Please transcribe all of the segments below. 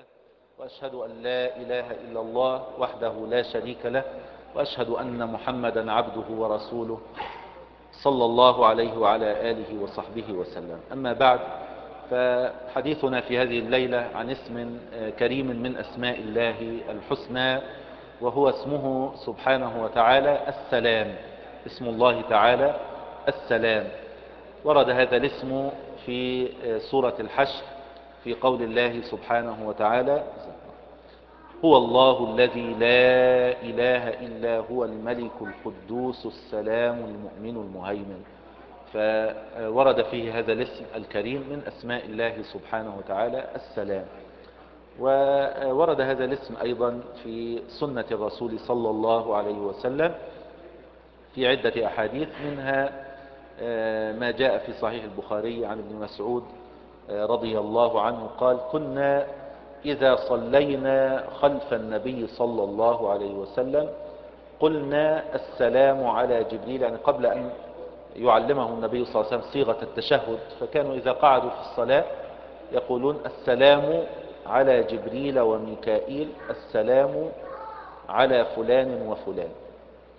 له وأشهد أن لا إله إلا الله وحده لا شريك له وأشهد أن محمدا عبده ورسوله صلى الله عليه وعلى آله وصحبه وسلم. أما بعد فحديثنا في هذه الليلة عن اسم كريم من أسماء الله الحسنى وهو اسمه سبحانه وتعالى السلام. اسم الله تعالى السلام. ورد هذا الاسم في سورة الحشر في قول الله سبحانه وتعالى هو الله الذي لا إله إلا هو الملك القدوس السلام المؤمن المهيمن. فورد فيه هذا الاسم الكريم من أسماء الله سبحانه وتعالى السلام. وورد هذا الاسم أيضا في سنة الرسول صلى الله عليه وسلم في عدة أحاديث منها ما جاء في صحيح البخاري عن ابن مسعود رضي الله عنه قال كنا إذا صلينا خلف النبي صلى الله عليه وسلم قلنا السلام على جبريل. يعني قبل أن يعلمه النبي صلى الله عليه وسلم صيغة التشهد فكانوا إذا قعدوا في الصلاة يقولون السلام على جبريل وميكائيل السلام على فلان وفلان.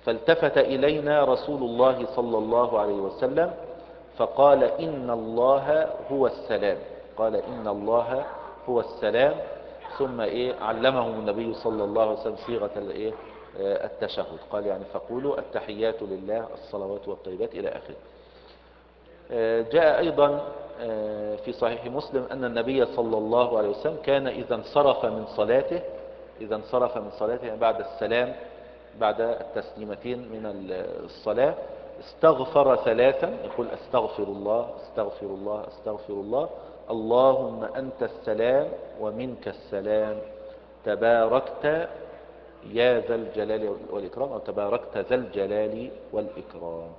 فالتفت إلينا رسول الله صلى الله عليه وسلم فقال إن الله هو السلام. قال إن الله هو السلام. ثم إيه؟ علمهم النبي صلى الله عليه وسلم صيغة الإيه؟ التشهد. قال يعني فقولوا التحيات لله الصلوات والطيبات إلى آخره. جاء أيضا في صحيح مسلم أن النبي صلى الله عليه وسلم كان إذا انصرف من صلاته إذا انصرف من صلاته بعد السلام بعد التسليمتين من الصلاة استغفر ثلاثا يقول أستغفر الله أستغفر الله أستغفر الله. اللهم أنت السلام ومنك السلام. تباركت يا ذا الجلال والإكرام أو تباركت ذا الجلال والإكرام.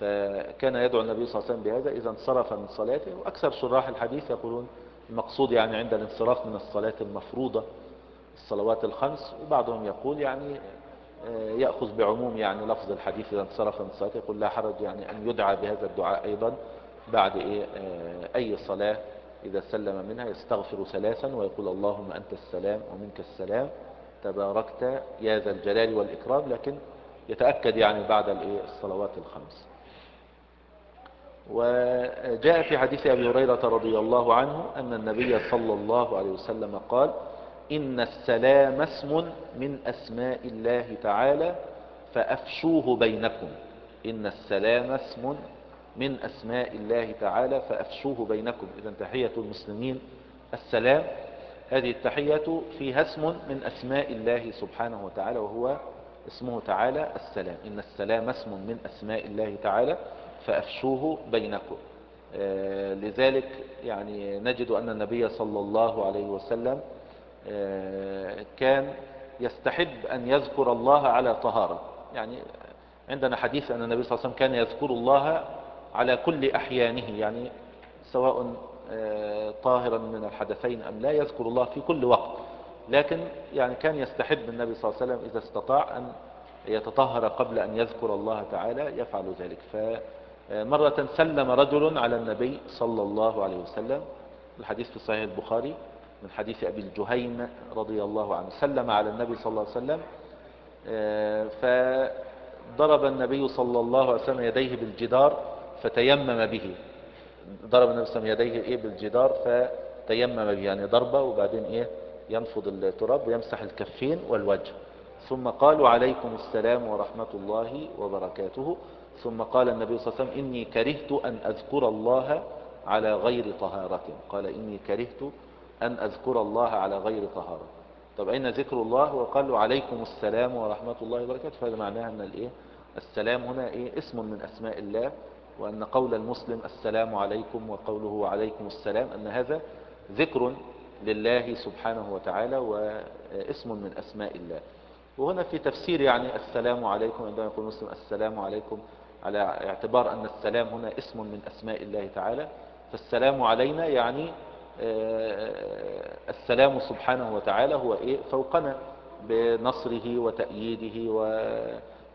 فكان يدعو النبي صلى الله عليه وسلم بهذا إذا انصرف من صلاته. وأكثر شراح الحديث يقولون المقصود يعني عند الانصراف من الصلاة المفروضة الصلوات الخمس. وبعضهم يقول يعني يأخذ بعموم يعني لفظ الحديث إذا انصرف من الصلاة يقول لا حرج يعني أن يدعى بهذا الدعاء أيضا بعد إيه؟ أي صلاة إذا سلم منها يستغفر ثلاثا ويقول اللهم أنت السلام ومنك السلام تباركت يا ذا الجلال والإكرام لكن يتأكد يعني بعد الصلوات الخمس. وجاء في حديث أبي هريرة رضي الله عنه أن النبي صلى الله عليه وسلم قال إن السلام اسم من أسماء الله تعالى فأفشوه بينكم. إن السلام اسم من أسماء الله تعالى فأفشوه بينكم. إذا تحية المسلمين. السلام. هذه التحية فيها اسم من أسماء الله سبحانه وتعالى وهو اسمه تعالى السلام. إن السلام اسم من أسماء الله تعالى فأفشوه بينكم. آه لذلك يعني نجد أن النبي صلى الله عليه وسلم كان يستحب أن يذكر الله على طهارة. يعني عندنا حديث أن النبي صلى الله عليه وسلم كان يذكر الله على كل أحيانه يعني سواء آه طاهرا من الحدثين أم لا يذكر الله في كل وقت. لكن يعني كان يستحب النبي صلى الله عليه وسلم إذا استطاع أن يتطهر قبل أن يذكر الله تعالى يفعل ذلك. فمرة سلم رجل على النبي صلى الله عليه وسلم الحديث في صحيح البخاري من حديث أبي الجهيم رضي الله عنه سلم على النبي صلى الله عليه وسلم فضرب النبي صلى الله عليه وسلم يديه بالجدار فتيمم به. ضرب النبي صلى الله عليه وسلم يديه إيه بالجدار فتيمم به يعني ضربة وبعدين إيه ينفض التراب ويمسح الكفين والوجه. ثم قالوا عليكم السلام ورحمة الله وبركاته. ثم قال النبي صلى الله عليه وسلم إني كرهت أن أذكر الله على غير طهارة. قال إني كرهت أن أذكر الله على غير طهارة. طب أين ذكر الله؟ وقالوا عليكم السلام ورحمة الله وبركاته. فهذا معناه أن الإيه؟ السلام هنا إيه؟ اسم من أسماء الله وأن قول المسلم السلام عليكم وقوله عليكم السلام أن هذا ذكر لله سبحانه وتعالى واسم من أسماء الله. وهنا في تفسير يعني السلام عليكم عندما يقول مسلم السلام عليكم على اعتبار أن السلام هنا اسم من أسماء الله تعالى. فالسلام علينا يعني السلام سبحانه وتعالى هو إيه؟ فوقنا بنصره وتأييده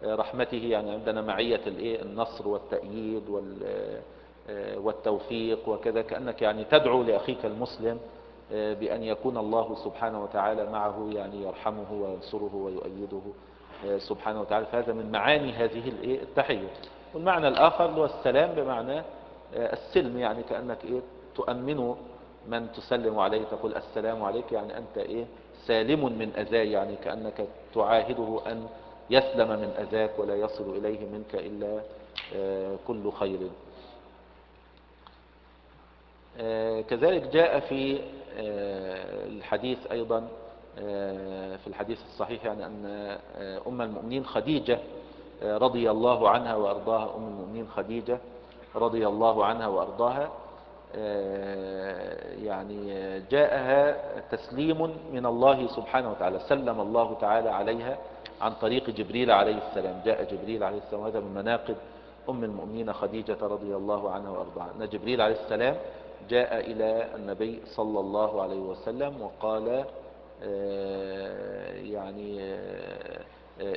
ورحمته يعني عندنا معية النصر والتأييد والتوفيق وكذا كأنك يعني تدعو لأخيك المسلم بأن يكون الله سبحانه وتعالى معه يعني يرحمه وينصره ويؤيده سبحانه وتعالى. فهذا من معاني هذه التحية. والمعنى الآخر هو السلام بمعنى السلم يعني كأنك إيه؟ تؤمن من تسلم عليه تقول السلام عليك يعني أنت إيه؟ سالم من أذاه يعني كأنك تعاهده أن يسلم من أذاك ولا يصل إليه منك إلا كل خير. كذلك جاء في الحديث أيضا في الحديث الصحيح يعني أن أم المؤمنين خديجة رضي الله عنها وأرضاها. أم المؤمنين خديجة رضي الله عنها وأرضاها. يعني جاءها تسليم من الله سبحانه وتعالى سلم الله تعالى عليها عن طريق جبريل عليه السلام. جاء جبريل عليه السلام هذا من مناقب أم المؤمنين خديجة رضي الله عنها وأرضاها. أن جبريل عليه السلام جاء إلى النبي صلى الله عليه وسلم وقال يعني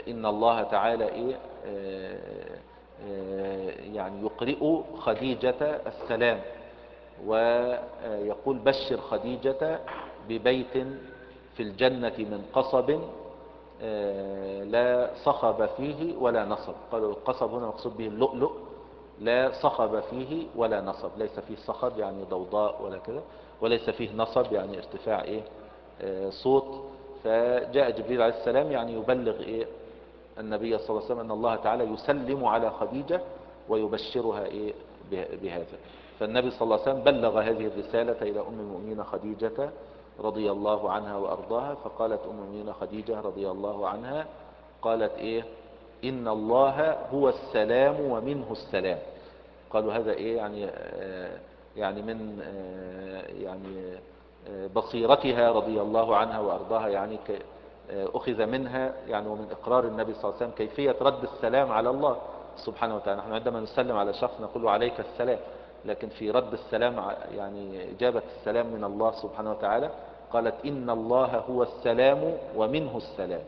إن الله تعالى إيه يعني يقرئ خديجة السلام. ويقول بشر خديجة ببيت في الجنة من قصب لا صخب فيه ولا نصب. قالوا القصب هنا مقصود به اللؤلؤ لا صخب فيه ولا نصب. ليس فيه صخب يعني ضوضاء ولا كذا وليس فيه نصب يعني ارتفاع إيه صوت. فجاء جبريل عليه السلام يعني يبلغ إيه النبي صلى الله عليه وسلم أن الله تعالى يسلم على خديجة ويبشرها إيه بهذا. فالنبي صلى الله عليه وسلم بلغ هذه الرسالة إلى أم المؤمنين خديجة رضي الله عنها وأرضاها فقالت أم المؤمنين خديجة رضي الله عنها قالت إيه؟ إن الله هو السلام ومنه السلام. قالوا هذا إيه؟ يعني آه يعني من آه يعني آه بصيرتها رضي الله عنها وأرضاها يعني أخذ منها يعني ومن إقرار النبي صلى الله عليه وسلم كيفية رد السلام على الله سبحانه وتعالى. نحن عندما نسلم على شخص نقول عليك السلام. لكن في رد السلام يعني إجابة السلام من الله سبحانه وتعالى قالت إن الله هو السلام ومنه السلام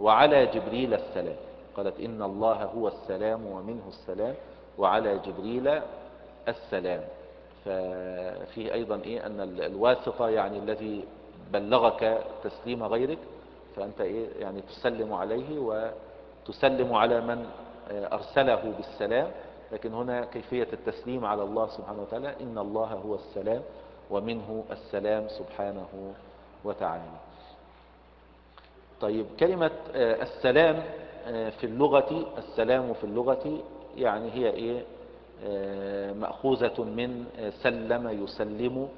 وعلى جبريل السلام قالت إن الله هو السلام ومنه السلام وعلى جبريل السلام ففيه أيضا إيه أن الواسطة يعني الذي بلغك تسليم غيرك فأنت إيه يعني تسلم عليه وتسلم على من أرسله بالسلام لكن هنا كيفية التسليم على الله سبحانه وتعالى إن الله هو السلام ومنه السلام سبحانه وتعالى. طيب كلمة السلام في اللغة السلام في اللغة يعني هي إيه؟ مأخوذة من سلم يسلم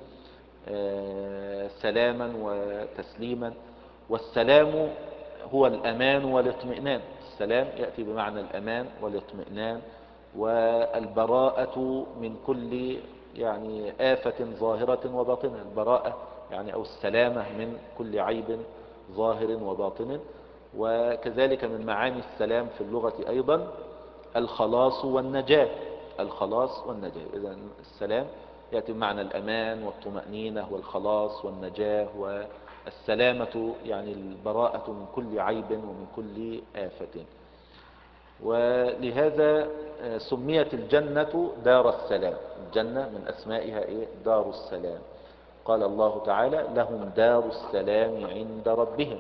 سلاما وتسليما. والسلام هو الأمان والاطمئنان. السلام يأتي بمعنى الأمان والاطمئنان. والبراءة من كل يعني آفة ظاهرة وباطنة. البراءة يعني أو السلامة من كل عيب ظاهر وباطن. وكذلك من معاني السلام في اللغة أيضا الخلاص والنجاة. الخلاص والنجاة. إذا السلام يأتي بمعنى الأمان والطمأنينة والخلاص والنجاة والسلامة يعني البراءة من كل عيب ومن كل آفة. ولهذا سميت الجنة دار السلام. الجنة من أسمائها إيه؟ دار السلام. قال الله تعالى لهم دار السلام عند ربهم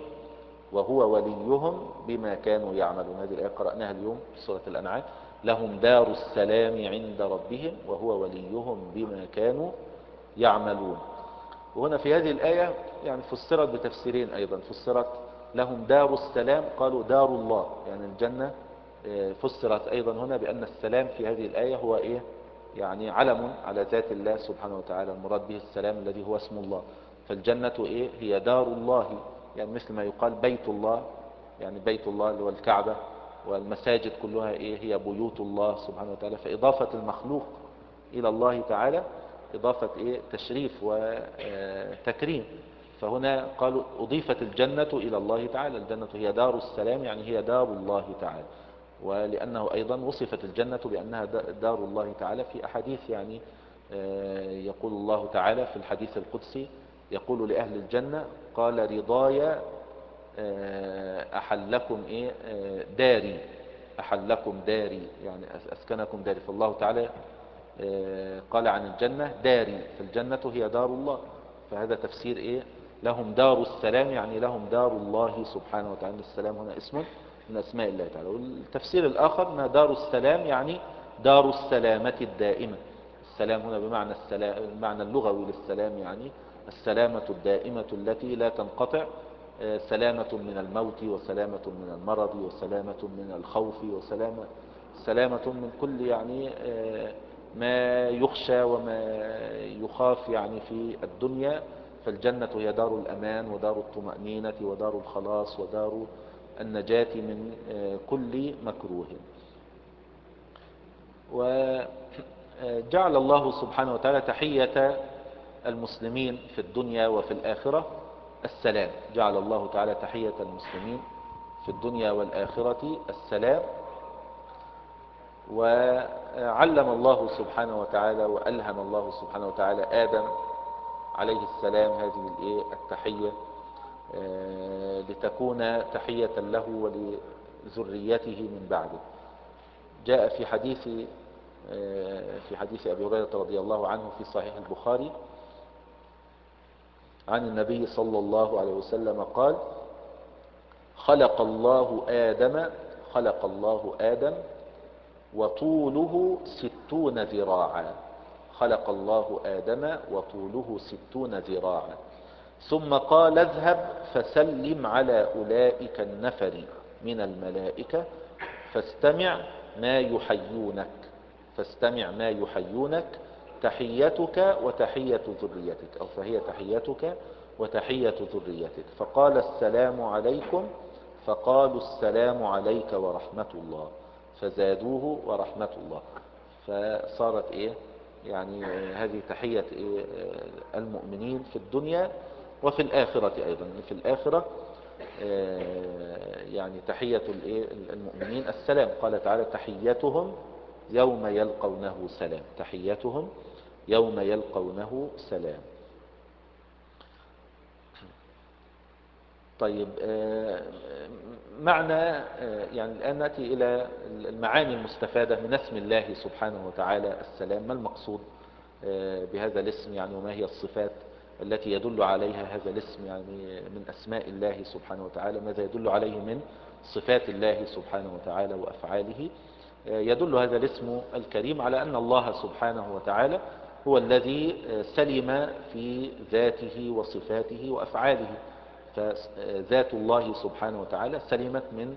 وهو وليهم بما كانوا يعملون. هذه الآية قرأناها اليوم في سورة الأنعام. لهم دار السلام عند ربهم وهو وليهم بما كانوا يعملون. وهنا في هذه الآية يعني فسرت بتفسيرين أيضا. فسرت لهم دار السلام قالوا دار الله يعني الجنة فسرت أيضا هنا بأن السلام في هذه الآية هو إيه؟ يعني علم على ذات الله سبحانه وتعالى المراد به السلام الذي هو اسم الله. فالجنة إيه؟ هي دار الله يعني مثل ما يقال بيت الله يعني بيت الله اللي هو الكعبة والمساجد كلها إيه؟ هي بيوت الله سبحانه وتعالى. فإضافة المخلوق إلى الله تعالى إضافة إيه؟ تشريف وتكريم فهنا قالوا أضيفت الجنة إلى الله تعالى. الجنة هي دار السلام يعني هي دار الله تعالى. ولأنه أيضا وصفت الجنة بأنها دار الله تعالى في أحاديث يعني يقول الله تعالى في الحديث القدسي يقول لأهل الجنة قال رضايا أحلكم إيه؟ داري أحلكم داري يعني أسكنكم داري. فالله تعالى قال عن الجنة داري. فالجنة هي دار الله. فهذا تفسير إيه؟ لهم دار السلام يعني لهم دار الله سبحانه وتعالى. السلام هنا اسم من أسماء الله تعالى. والتفسير الآخر أن دار السلام يعني دار السلامة الدائمة. السلام هنا بمعنى السلام المعنى اللغوي للسلام يعني السلامة الدائمة التي لا تنقطع آه، سلامة من الموت وسلامة من المرض وسلامة من الخوف وسلامة سلامة من كل يعني آه، ما يخشى وما يخاف يعني في الدنيا. فالجنة هي دار الأمان ودار الطمأنينة ودار الخلاص ودار النجاة من آه، كل مكروه. وجعل الله سبحانه وتعالى تحية المسلمين في الدنيا وفي الآخرة. السلام. جعل الله تعالى تحية المسلمين في الدنيا والآخرة. السلام. وعلم الله سبحانه وتعالى وألهم الله سبحانه وتعالى آدم عليه السلام. هذه التحية. آه، لتكون تحية له ولذريته من بعده. جاء في حديث آه، في حديث أبي هريرة رضي الله عنه في صحيح البخاري عن النبي صلى الله عليه وسلم قال خلق الله آدم خلق الله آدم وطوله ستون ذراعا. خلق الله آدم وطوله ستون ذراعا. ثم قال اذهب فسلم على أولئك النفر من الملائكة فاستمع ما يحيونك فاستمع ما يحيونك تحيتك وتحية ذريتك أو فهي تحيتك وتحية ذريتك. فقال السلام عليكم فقالوا السلام عليك ورحمة الله. فزادوه ورحمة الله. فصارت إيه؟ يعني هذه تحية إيه؟ المؤمنين في الدنيا وفي الآخرة أيضا في الآخرة آه، يعني تحية المؤمنين السلام. قال تعالى تحيتهم يوم يلقونه سلام. تحيتهم يوم يلقونه سلام. طيب آه، معنى آه، يعني الآن نأتي إلى المعاني المستفادة من اسم الله سبحانه وتعالى السلام. ما المقصود بهذا الاسم؟ يعني وما هي الصفات؟ التي يدل عليها هذا الاسم يعني من أسماء الله سبحانه وتعالى ماذا يدل عليه من صفات الله سبحانه وتعالى وأفعاله. يدل هذا الاسم الكريم على أن الله سبحانه وتعالى هو الذي سلم في ذاته وصفاته وأفعاله. فذات الله سبحانه وتعالى سلمت من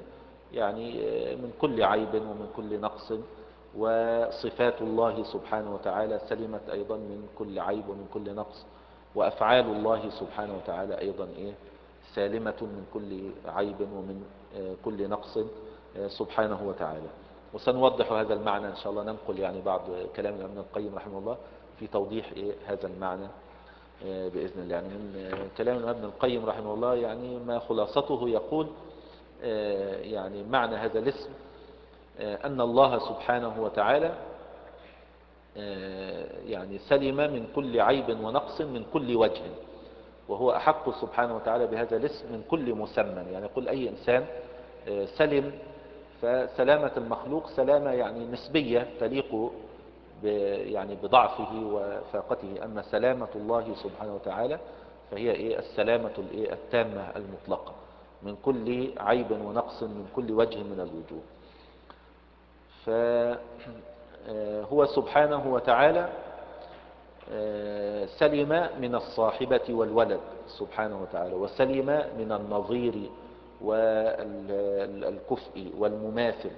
يعني من كل عيب ومن كل نقص. وصفات الله سبحانه وتعالى سلمت أيضا من كل عيب ومن كل نقص. وأفعال الله سبحانه وتعالى أيضا إيه؟ سالمة من كل عيب ومن كل نقص سبحانه وتعالى. وسنوضح هذا المعنى إن شاء الله. ننقل يعني بعض كلام ابن القيم رحمه الله في توضيح إيه هذا المعنى آه، بإذن الله. يعني من كلام ابن القيم رحمه الله يعني ما خلاصته يقول آه، يعني معنى هذا الاسم آه، أن الله سبحانه وتعالى يعني سلم من كل عيب ونقص من كل وجه وهو أحق سبحانه وتعالى بهذا الاسم من كل مسمى. يعني يقول أي إنسان سلم فسلامة المخلوق سلامة يعني نسبية تليق يعني بضعفه وفاقته. أما سلامة الله سبحانه وتعالى فهي إيه؟ السلامة الإيه؟ التامة المطلقة من كل عيب ونقص من كل وجه من الوجوه. فهو سبحانه وتعالى آه، سلم من الصاحبة والولد سبحانه وتعالى وسلم من النظير والكفء والمماثل.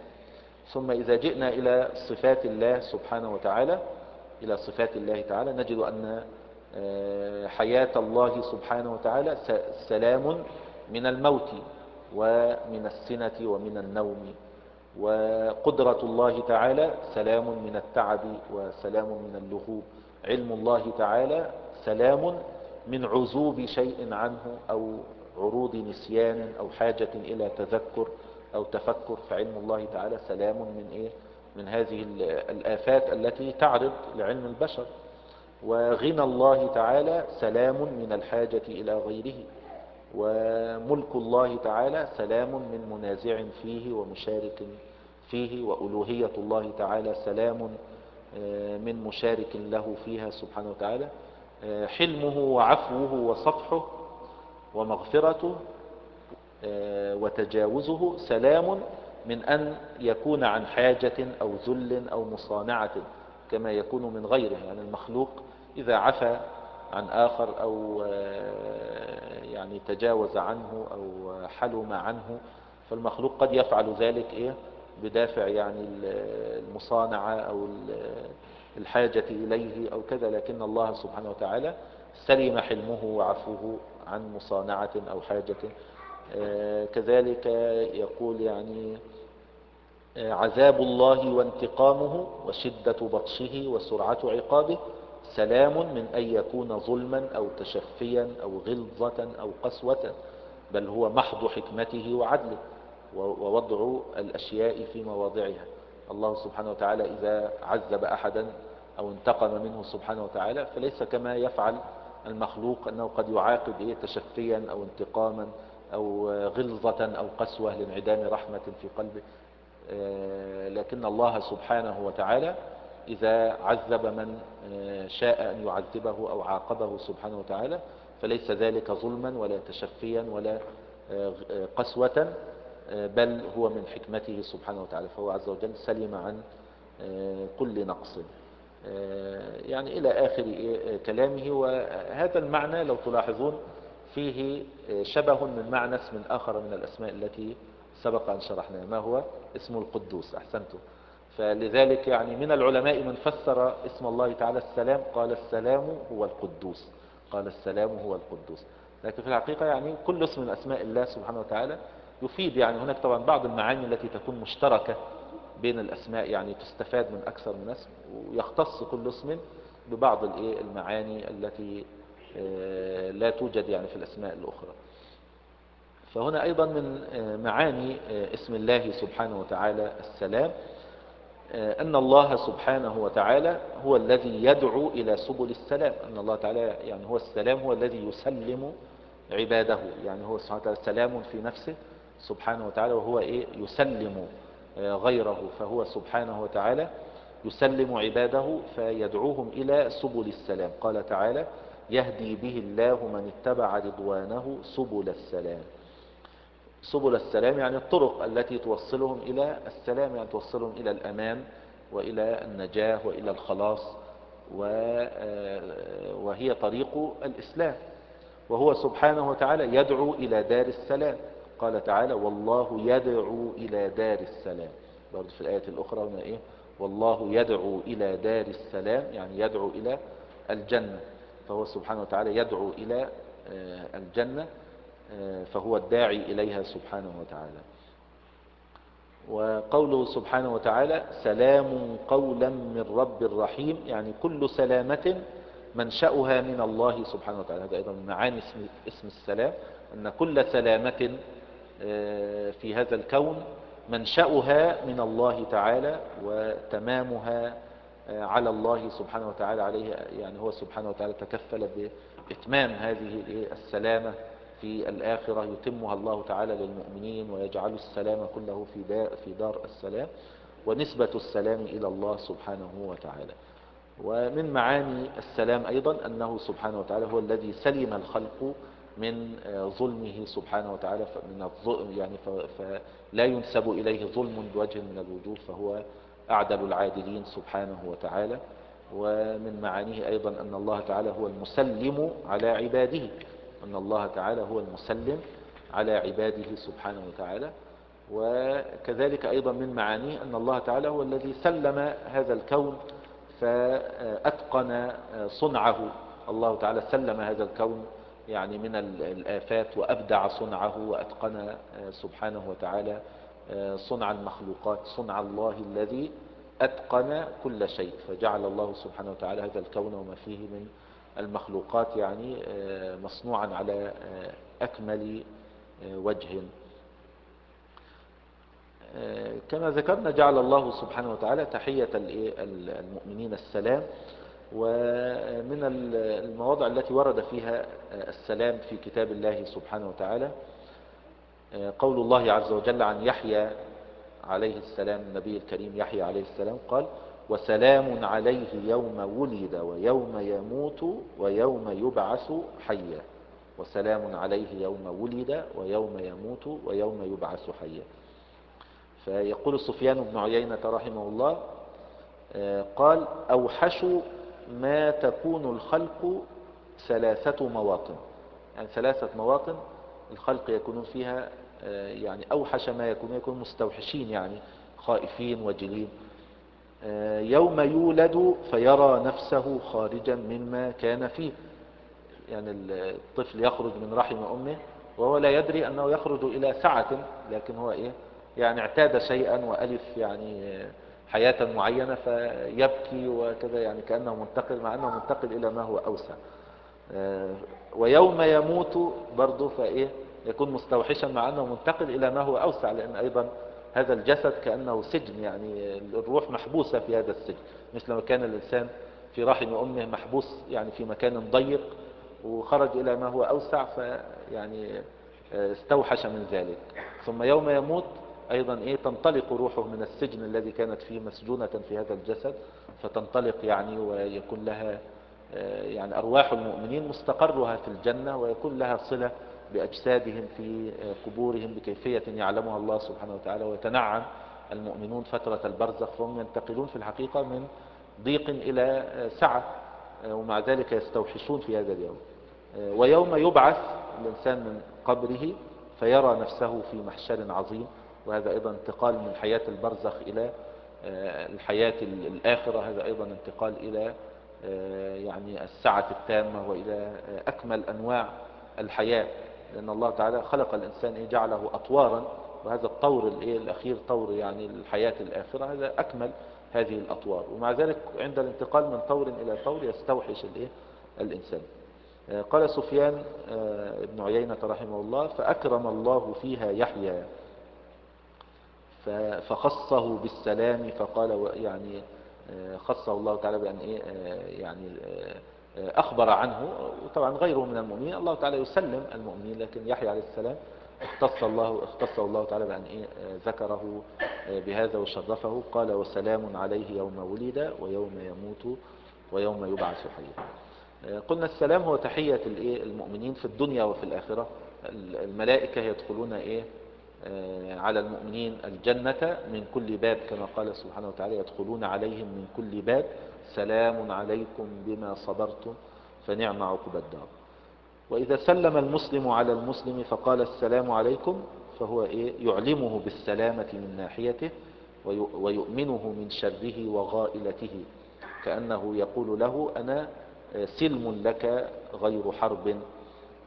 ثم إذا جئنا إلى صفات الله سبحانه وتعالى إلى صفات الله تعالى نجد أن آه، حياة الله سبحانه وتعالى سلام من الموت ومن السنة ومن النوم وقدرة الله تعالى سلام من التعب وسلام من اللغوب. علم الله تعالى سلام من عزوب شيء عنه أو عروض نسيان أو حاجة إلى تذكر أو تفكر. فعلم الله تعالى سلام من إيه؟ من هذه الآفات التي تعرض لعلم البشر. وغنى الله تعالى سلام من الحاجة إلى غيره. وملك الله تعالى سلام من منازع فيه ومشارك فيه وألوهية الله تعالى سلام آه، من مشارك له فيها سبحانه وتعالى آه، حلمه وعفوه وصفحه ومغفرته آه، وتجاوزه سلام من أن يكون عن حاجة أو ذل أو مصانعة كما يكون من غيره يعني المخلوق إذا عفى عن آخر أو آه، يعني تجاوز عنه أو حلم عنه. فالمخلوق قد يفعل ذلك إيه؟ بدافع يعني المصانعة أو الحاجة إليه أو كذا. لكن الله سبحانه وتعالى سلم حلمه وعفوه عن مصانعة أو حاجة. آه، كذلك يقول يعني آه، عذاب الله وانتقامه وشدة بطشه وسرعة عقابه سلام من أن يكون ظلما أو تشفيا أو غلظة أو قسوة بل هو محض حكمته وعدله ووضع الأشياء في مواضعها. الله سبحانه وتعالى إذا عذب أحدا أو انتقم منه سبحانه وتعالى فليس كما يفعل المخلوق أنه قد يعاقب إيه تشفيا أو انتقاما أو غلظة أو قسوة لانعدام رحمة في قلبه. آه، لكن الله سبحانه وتعالى إذا عذب من آه، شاء أن يعذبه أو عاقبه سبحانه وتعالى فليس ذلك ظلما ولا تشفيا ولا آه، قسوة بل هو من حكمته سبحانه وتعالى فهو عز وجل سلم عن كل نقص. يعني إلى آخر كلامه وهذا المعنى لو تلاحظون فيه شبه من معنى اسم آخر من الأسماء التي سبق أن شرحناها ما هو؟ اسم القدوس أحسنتم. فلذلك يعني من العلماء من فسر اسم الله تعالى السلام قال السلام هو القدوس قال السلام هو القدوس. لكن في الحقيقة يعني كل اسم من أسماء الله سبحانه وتعالى يفيد يعني هناك طبعا بعض المعاني التي تكون مشتركة بين الأسماء يعني تستفاد من أكثر من اسم ويختص كل اسم ببعض المعاني التي آه، لا توجد يعني في الأسماء الأخرى. فهنا أيضا من آه، معاني آه، اسم الله سبحانه وتعالى السلام أن الله سبحانه وتعالى هو الذي يدعو إلى سبل السلام أن الله تعالى يعني هو السلام هو الذي يسلم عباده يعني هو سبحانه وتعالى سلام في نفسه سبحانه وتعالى وهو إيه؟ يسلم غيره فهو سبحانه وتعالى يسلم عباده فيدعوهم إلى سبل السلام. قال تعالى يهدي به الله من اتبع رضوانه سبل السلام. سبل السلام يعني الطرق التي توصلهم إلى السلام يعني توصلهم إلى الأمان وإلى النجاة وإلى الخلاص آه، وهي طريق الإسلام. وهو سبحانه وتعالى يدعو إلى دار السلام. قال تعالى والله يدعو إلى دار السلام. برضو في الآية الأخرى هنا إيه؟ والله يدعو إلى دار السلام. يعني يدعو إلى الجنة. فهو سبحانه وتعالى يدعو إلى آه، الجنة. فهو الداعي إليها سبحانه وتعالى. وقوله سبحانه وتعالى سلام قولا من رب رحيم يعني كل سلامة منشأها من الله سبحانه وتعالى. هذا أيضا من معاني اسم, اسم السلام أن كل سلامة آه، في هذا الكون منشأها من الله تعالى وتمامها آه، على الله سبحانه وتعالى عليه يعني هو سبحانه وتعالى تكفل بإتمام هذه السلامة. في الآخرة يتمها الله تعالى للمؤمنين ويجعل السلام كله في في دار السلام ونسبة السلام إلى الله سبحانه وتعالى. ومن معاني السلام أيضا أنه سبحانه وتعالى هو الذي سلم الخلق من آه، ظلمه سبحانه وتعالى من الظلم يعني فلا ينسب إليه ظلم بوجه من الوجوه فهو أعدل العادلين سبحانه وتعالى. ومن معانيه أيضا أن الله تعالى هو المسلم على عباده. أن الله تعالى هو المسلم على عباده سبحانه وتعالى وكذلك أيضا من معانيه أن الله تعالى هو الذي سلم هذا الكون فأتقن صنعه. الله تعالى سلم هذا الكون يعني من الآفات وأبدع صنعه وأتقن سبحانه وتعالى صنع المخلوقات صنع الله الذي أتقن كل شيء فجعل الله سبحانه وتعالى هذا الكون وما فيه من المخلوقات يعني مصنوعا على أكمل وجه. كما ذكرنا جعل الله سبحانه وتعالى تحية المؤمنين السلام ومن المواضع التي ورد فيها السلام في كتاب الله سبحانه وتعالى. قول الله عز وجل عن يحيى عليه السلام النبي الكريم يحيى عليه السلام قال وسلام عليه يوم ولد ويوم يموت ويوم يبعث حيا. وسلام عليه يوم ولد ويوم يموت ويوم يبعث حيا. فيقول سفيان بن عيينة رحمه الله آه، قال أوحش ما تكون الخلق ثلاثة مواطن. يعني ثلاثة مواطن الخلق يكونون فيها آه، يعني أوحش ما يكون يكون مستوحشين يعني خائفين وجلين. يوم يولد فيرى نفسه خارجا مما كان فيه. يعني الطفل يخرج من رحم أمه وهو لا يدري أنه يخرج إلى سعة لكن هو إيه؟ يعني اعتاد شيئا وألف يعني حياة معينة فيبكي وكذا يعني كأنه منتقل مع أنه منتقل إلى ما هو أوسع. آه، ويوم يموت برضه فإيه؟ يكون مستوحشا مع أنه منتقل إلى ما هو أوسع لأن أيضا هذا الجسد كأنه سجن يعني الروح محبوسة في هذا السجن مثل ما كان الإنسان في رحم أمه محبوس يعني في مكان ضيق وخرج إلى ما هو أوسع فيعني آه، استوحش من ذلك. ثم يوم يموت أيضا إيه تنطلق روحه من السجن الذي كانت فيه مسجونة في هذا الجسد فتنطلق يعني ويكون لها آه، يعني أرواح المؤمنين مستقرها في الجنة ويكون لها صلة بأجسادهم في قبورهم بكيفية يعلمها الله سبحانه وتعالى ويتنعم المؤمنون فترة البرزخ فهم ينتقلون في الحقيقة من ضيق إلى سعة ومع ذلك يستوحشون في هذا اليوم. ويوم يبعث الإنسان من قبره فيرى نفسه في محشر عظيم وهذا أيضا انتقال من حياة البرزخ إلى آه، الحياة الآخرة هذا أيضا انتقال إلى آه، يعني السعة التامة وإلى آه، أكمل أنواع الحياة. لأن الله تعالى خلق الإنسان إيه؟ جعله أطوارا. وهذا الطور الأخير طور يعني الحياة الآخرة. هذا أكمل هذه الأطوار. ومع ذلك عند الانتقال من طور إلى طور يستوحش الإنسان. قال سفيان بن عيينة رحمه الله فأكرم الله فيها يحيى. فخصه بالسلام فقال يعني آه، خصه الله تعالى بأن إيه؟ آه، يعني آه، أخبر عنه وطبعا غيره من المؤمنين. الله تعالى يسلم المؤمنين لكن يحيى عليه السلام اختص الله اختصه الله تعالى بأن إيه ذكره بهذا وشرفه. قال وسلام عليه يوم ولد ويوم يموت ويوم يبعث حيا قلنا السلام هو تحية المؤمنين في الدنيا وفي الآخرة. الملائكة يدخلون إيه آه، على المؤمنين الجنة من كل باب كما قال سبحانه وتعالى يدخلون عليهم من كل باب سلام عليكم بما صبرتم فنعم عقب الدار. وإذا سلم المسلم على المسلم فقال السلام عليكم فهو إيه؟ يعلمه بالسلامة من ناحيته ويؤمنه من شره وغائلته كأنه يقول له أنا سلم لك غير حرب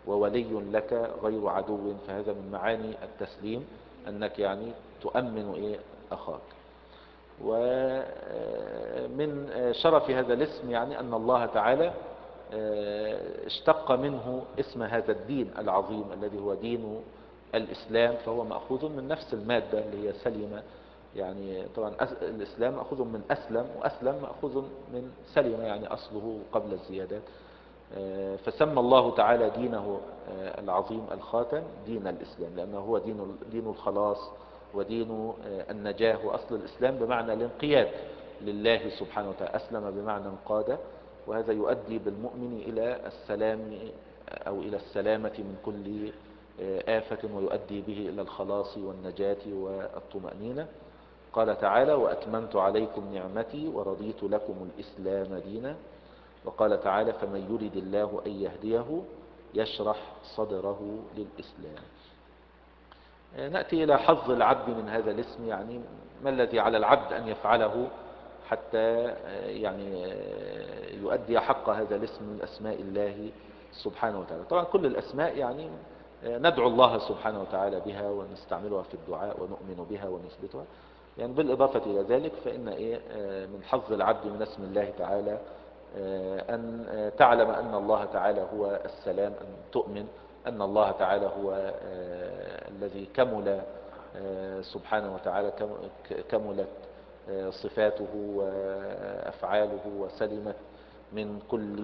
وولي لك غير عدو فهذا من معاني التسليم أنك يعني تؤمن إيه؟ أخاك. ومن شرف هذا الاسم يعني أن الله تعالى آه، اشتق منه اسم هذا الدين العظيم الذي هو دين الإسلام فهو مأخوذ من نفس المادة اللي هي سلمة يعني طبعا الإسلام مأخوذ من أسلم وأسلم مأخوذ من سلمة يعني أصله قبل الزيادات آه، فسمى الله تعالى دينه آه، العظيم الخاتم دين الإسلام لأنه هو دين دين الخلاص ودين آه، النجاة وأصل الإسلام بمعنى الانقياد لله سبحانه وتعالى أسلم بمعنى انقاد وهذا يؤدي بالمؤمن إلى السلام أو إلى السلامة من كل آفة ويؤدي به إلى الخلاص والنجاة والطمأنينة. قال تعالى وأتممت عليكم نعمتي ورضيت لكم الإسلام دينا وقال تعالى فمن يرد الله أن يهديه يشرح صدره للإسلام نأتي إلى حظ العبد من هذا الاسم يعني ما الذي على العبد أن يفعله حتى يعني يؤدي حق هذا الاسم من أسماء الله سبحانه وتعالى. طبعا كل الأسماء يعني ندعو الله سبحانه وتعالى بها ونستعملها في الدعاء ونؤمن بها ونثبتها. يعني بالإضافة إلى ذلك فإن إيه من حظ العبد من اسم الله تعالى آه، أن آه، تعلم أن الله تعالى هو السلام أن تؤمن أن الله تعالى هو آه، الذي كمل سبحانه وتعالى كملت صفاته وأفعاله وسلمت من كل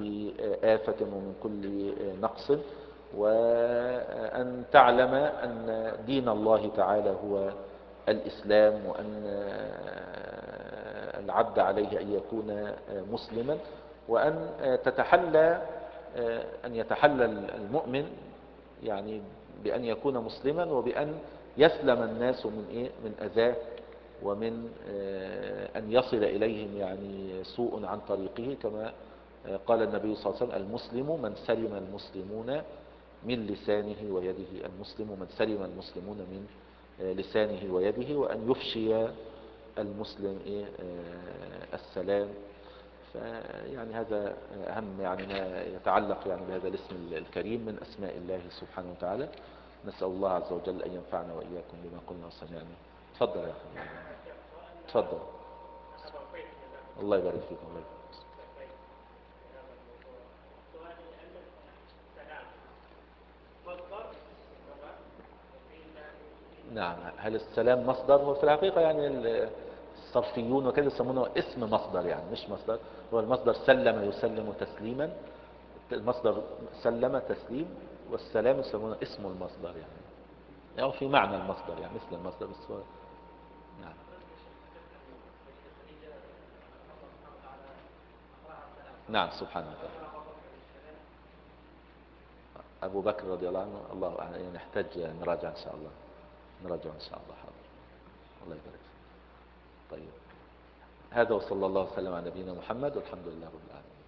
آفة ومن كل نقص. وأن تعلم أن دين الله تعالى هو الإسلام وأن العبد عليه أن يكون مسلما. وأن تتحلى أن يتحلى المؤمن يعني بأن يكون مسلما وبأن يسلم الناس من إيه؟ من أذاه ومن أن يصل إليهم يعني سوء عن طريقه كما قال النبي صلى الله عليه وسلم المسلم من سلم المسلمون من لسانه ويده المسلم من سلم المسلمون من لسانه ويده وأن يفشي المسلم إيه السلام فيعني هذا أهم يعني ما يتعلق يعني بهذا الاسم الكريم من أسماء الله سبحانه وتعالى. نسأل الله عز وجل أن ينفعنا وإياكم بما قلنا وسمعنا. تفضل يا أخي. تفضل. الله يبارك فيكم الله يبارك نعم. هل السلام مصدر؟ هو في الحقيقة يعني الصرفيون وكذا يسمونه اسم مصدر يعني مش مصدر هو المصدر سلم يسلم تسليما المصدر سلم تسليم والسلام يسمونه اسم المصدر يعني. أو يعني في معنى المصدر يعني مثل المصدر بس هو نعم. نعم سبحانه وتعالى أبو بكر رضي الله عنه الله يعني نحتاج نراجع إن شاء الله. نراجع إن شاء الله. حاضر. الله يبارك طيب. هذا وصلى الله وسلم على نبينا محمد والحمد لله رب العالمين.